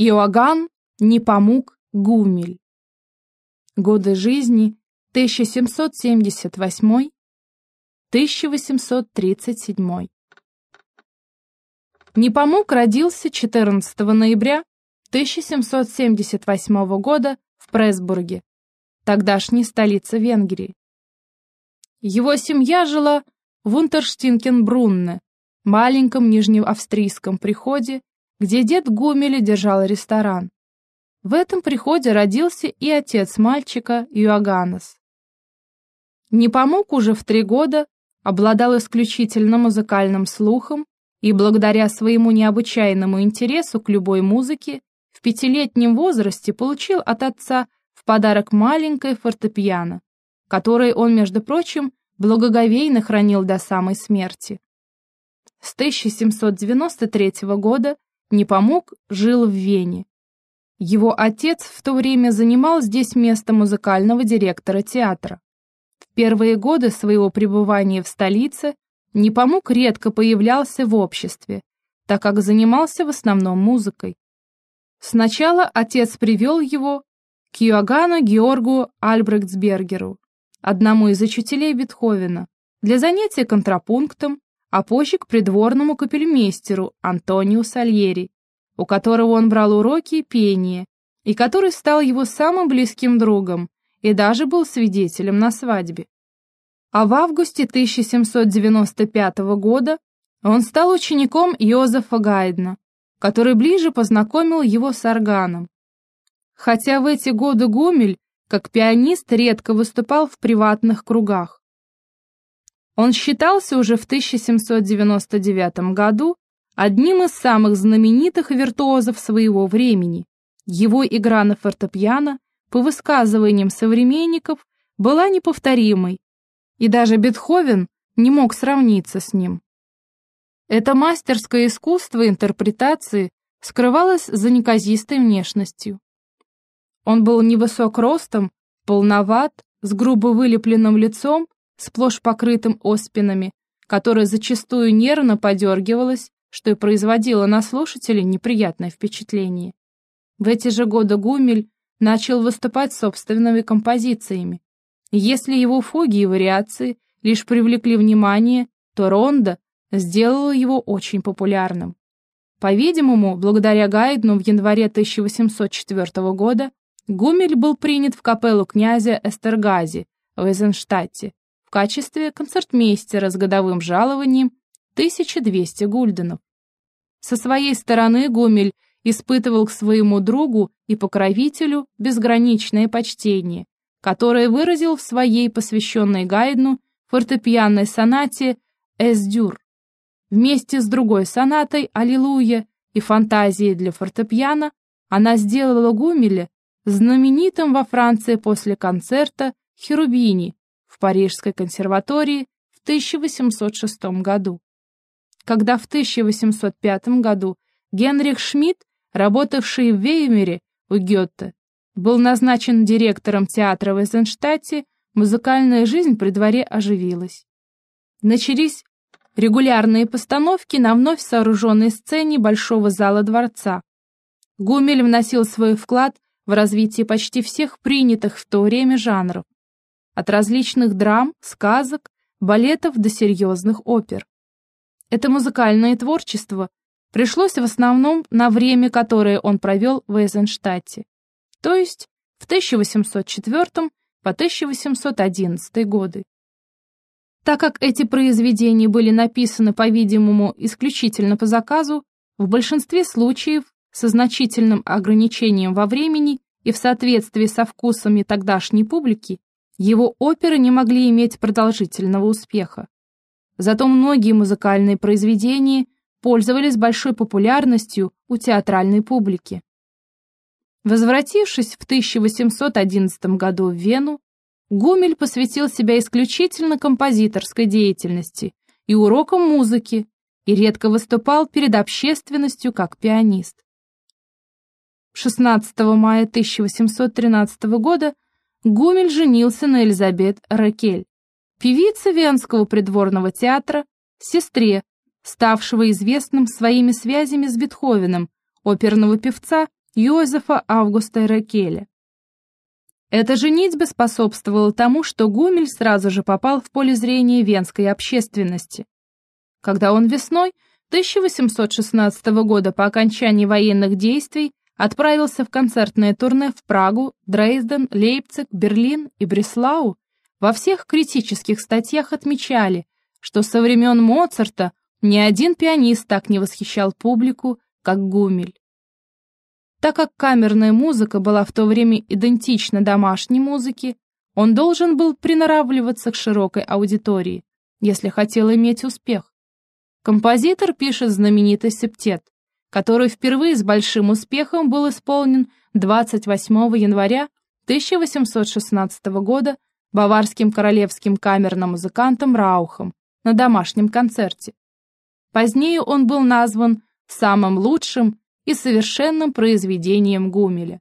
Иоганн Непомук Гумель. Годы жизни 1778-1837. Непомук родился 14 ноября 1778 года в Пресбурге, тогдашней столице Венгрии. Его семья жила в Унтерштинкенбрунне, маленьком нижнеавстрийском приходе, где дед Гумеля держал ресторан. В этом приходе родился и отец мальчика Юаганес. Не помог уже в три года, обладал исключительно музыкальным слухом и благодаря своему необычайному интересу к любой музыке в пятилетнем возрасте получил от отца в подарок маленькое фортепиано, которое он, между прочим, благоговейно хранил до самой смерти. С 1793 года Непомук жил в Вене. Его отец в то время занимал здесь место музыкального директора театра. В первые годы своего пребывания в столице Непомук редко появлялся в обществе, так как занимался в основном музыкой. Сначала отец привел его к Йоганну Георгу Альбрехтсбергеру, одному из учителей Бетховена, для занятия контрапунктом а позже к придворному капельмейстеру Антониу Сальери, у которого он брал уроки пения, и который стал его самым близким другом и даже был свидетелем на свадьбе. А в августе 1795 года он стал учеником Йозефа Гайдна, который ближе познакомил его с органом. Хотя в эти годы Гумель, как пианист, редко выступал в приватных кругах. Он считался уже в 1799 году одним из самых знаменитых виртуозов своего времени. Его игра на фортепиано, по высказываниям современников, была неповторимой, и даже Бетховен не мог сравниться с ним. Это мастерское искусство интерпретации скрывалось за неказистой внешностью. Он был невысок ростом, полноват, с грубо вылепленным лицом сплошь покрытым оспинами, которое зачастую нервно подергивалось, что и производило на слушателей неприятное впечатление. В эти же годы Гумель начал выступать собственными композициями. Если его фуги и вариации лишь привлекли внимание, то Ронда сделала его очень популярным. По-видимому, благодаря Гайдну в январе 1804 года Гумель был принят в капеллу князя Эстергази в Эйзенштадте, в качестве концертмейстера с годовым жалованием 1200 гульденов. Со своей стороны Гумель испытывал к своему другу и покровителю безграничное почтение, которое выразил в своей посвященной Гайдну фортепианной сонате «Эсдюр». Вместе с другой сонатой «Аллилуйя» и фантазией для фортепиано она сделала Гумеля знаменитым во Франции после концерта «Херубини», в Парижской консерватории в 1806 году. Когда в 1805 году Генрих Шмидт, работавший в Веймере у Гетте, был назначен директором театра в Эйзенштадте, музыкальная жизнь при дворе оживилась. Начались регулярные постановки на вновь сооруженной сцене Большого зала дворца. Гумель вносил свой вклад в развитие почти всех принятых в то время жанров от различных драм, сказок, балетов до серьезных опер. Это музыкальное творчество пришлось в основном на время, которое он провел в Эйзенштадте, то есть в 1804 по 1811 годы. Так как эти произведения были написаны, по-видимому, исключительно по заказу, в большинстве случаев со значительным ограничением во времени и в соответствии со вкусами тогдашней публики, его оперы не могли иметь продолжительного успеха. Зато многие музыкальные произведения пользовались большой популярностью у театральной публики. Возвратившись в 1811 году в Вену, Гумель посвятил себя исключительно композиторской деятельности и урокам музыки и редко выступал перед общественностью как пианист. 16 мая 1813 года Гумель женился на Элизабет Ракель, певице Венского придворного театра, сестре, ставшего известным своими связями с Бетховеном, оперного певца Йозефа Августа Рекеля. Эта женитьба способствовала тому, что Гумель сразу же попал в поле зрения венской общественности. Когда он весной 1816 года по окончании военных действий отправился в концертное турне в Прагу, Дрейзден, Лейпциг, Берлин и Бреслау, во всех критических статьях отмечали, что со времен Моцарта ни один пианист так не восхищал публику, как Гумель. Так как камерная музыка была в то время идентична домашней музыке, он должен был приноравливаться к широкой аудитории, если хотел иметь успех. Композитор пишет знаменитый септет, который впервые с большим успехом был исполнен 28 января 1816 года баварским королевским камерным музыкантом Раухом на домашнем концерте. Позднее он был назван самым лучшим и совершенным произведением Гумеля.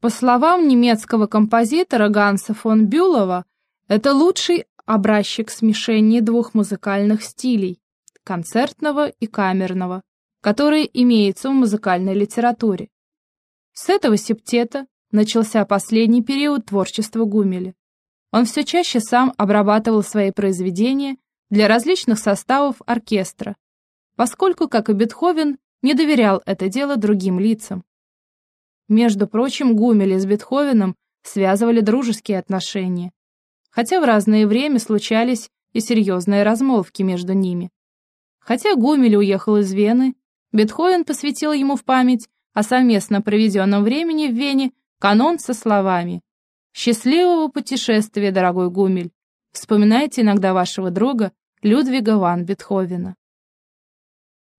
По словам немецкого композитора Ганса фон Бюлова, это лучший образчик смешения двух музыкальных стилей – концертного и камерного, который имеется в музыкальной литературе. С этого септета начался последний период творчества Гумеля. Он все чаще сам обрабатывал свои произведения для различных составов оркестра, поскольку, как и Бетховен, не доверял это дело другим лицам. Между прочим, Гумель с Бетховеном связывали дружеские отношения, хотя в разное время случались и серьезные размолвки между ними. Хотя Гумель уехал из Вены, Бетховен посвятил ему в память о совместно проведенном времени в Вене канон со словами «Счастливого путешествия, дорогой Гумель! Вспоминайте иногда вашего друга Людвига ван Бетховена».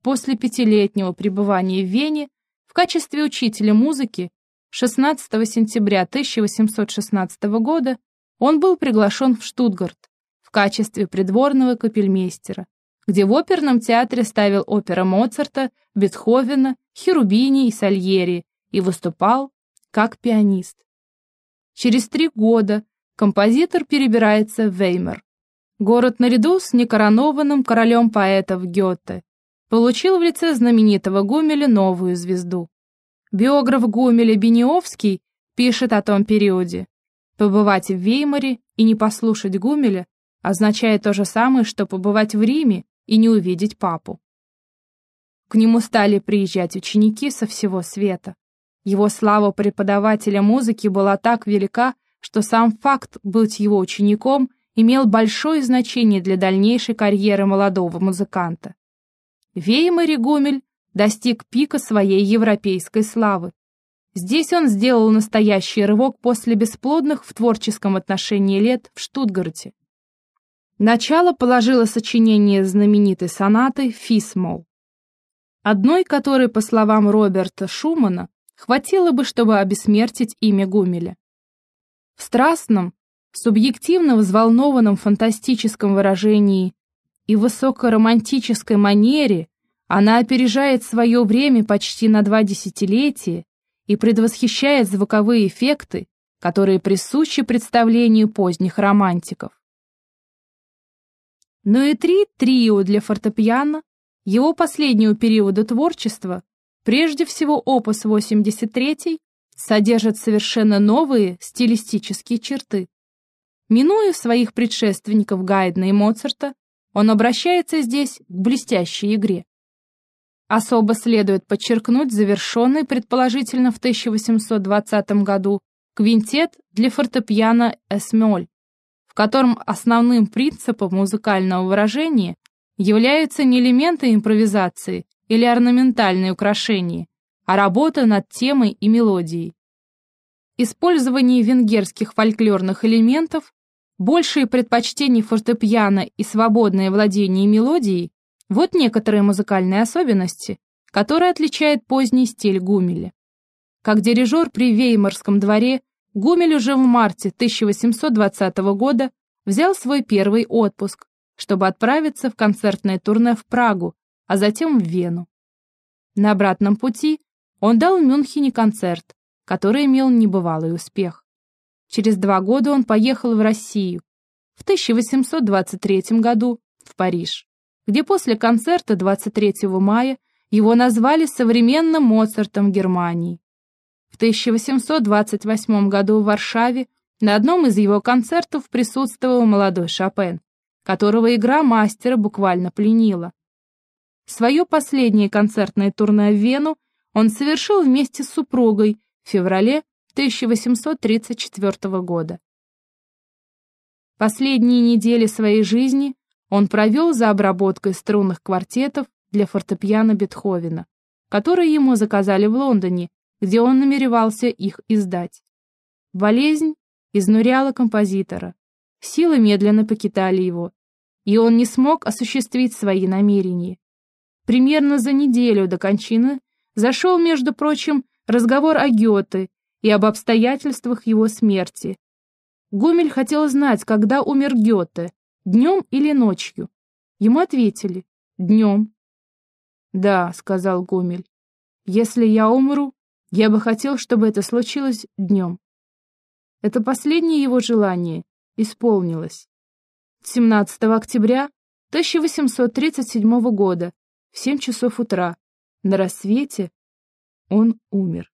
После пятилетнего пребывания в Вене в качестве учителя музыки 16 сентября 1816 года он был приглашен в Штутгарт в качестве придворного капельмейстера, где в оперном театре ставил оперы Моцарта, Бетховена, Херубини и Сальери и выступал как пианист. Через три года композитор перебирается в Веймар, город наряду с некоронованным королем поэтов Гёте, получил в лице знаменитого Гумеля новую звезду. Биограф Гумеля Бениовский пишет о том периоде. Побывать в Веймаре и не послушать Гумеля означает то же самое, что побывать в Риме и не увидеть папу. К нему стали приезжать ученики со всего света. Его слава преподавателя музыки была так велика, что сам факт быть его учеником имел большое значение для дальнейшей карьеры молодого музыканта. Веймари Гумель достиг пика своей европейской славы. Здесь он сделал настоящий рывок после бесплодных в творческом отношении лет в Штутгарте. Начало положило сочинение знаменитой сонаты «Фисмол», одной которой, по словам Роберта Шумана, хватило бы, чтобы обессмертить имя Гумеля. В страстном, субъективно взволнованном фантастическом выражении и высокоромантической манере она опережает свое время почти на два десятилетия и предвосхищает звуковые эффекты, которые присущи представлению поздних романтиков. Но и три трио для фортепиано его последнего периода творчества, прежде всего опус 83, содержат совершенно новые стилистические черты. Минуя своих предшественников Гайдна и Моцарта, он обращается здесь к блестящей игре. Особо следует подчеркнуть завершенный, предположительно, в 1820 году квинтет для фортепиано «Эсмёль», в котором основным принципом музыкального выражения являются не элементы импровизации или орнаментальные украшения, а работа над темой и мелодией. Использование венгерских фольклорных элементов большие предпочтения фортепиано и свободное владение мелодией – вот некоторые музыкальные особенности, которые отличают поздний стиль Гумеля. Как дирижер при Веймарском дворе, Гумель уже в марте 1820 года взял свой первый отпуск, чтобы отправиться в концертное турне в Прагу, а затем в Вену. На обратном пути он дал в Мюнхене концерт, который имел небывалый успех. Через два года он поехал в Россию, в 1823 году в Париж, где после концерта 23 мая Его назвали современным Моцартом Германии. В 1828 году в Варшаве на одном из его концертов присутствовал молодой Шопен, которого игра мастера буквально пленила. Свое последнее концертное турне в Вену он совершил вместе с супругой в феврале 1834 года. Последние недели своей жизни он провел за обработкой струнных квартетов для фортепиано Бетховена, которые ему заказали в Лондоне, где он намеревался их издать. Болезнь изнуряла композитора, силы медленно покидали его, и он не смог осуществить свои намерения. Примерно за неделю до кончины зашел, между прочим, разговор о Гёте и об обстоятельствах его смерти. Гумель хотел знать, когда умер Гёте, днем или ночью. Ему ответили «днем». «Да», — сказал Гумель, — «если я умру, я бы хотел, чтобы это случилось днем». Это последнее его желание исполнилось. 17 октября 1837 года в 7 часов утра на рассвете он умер.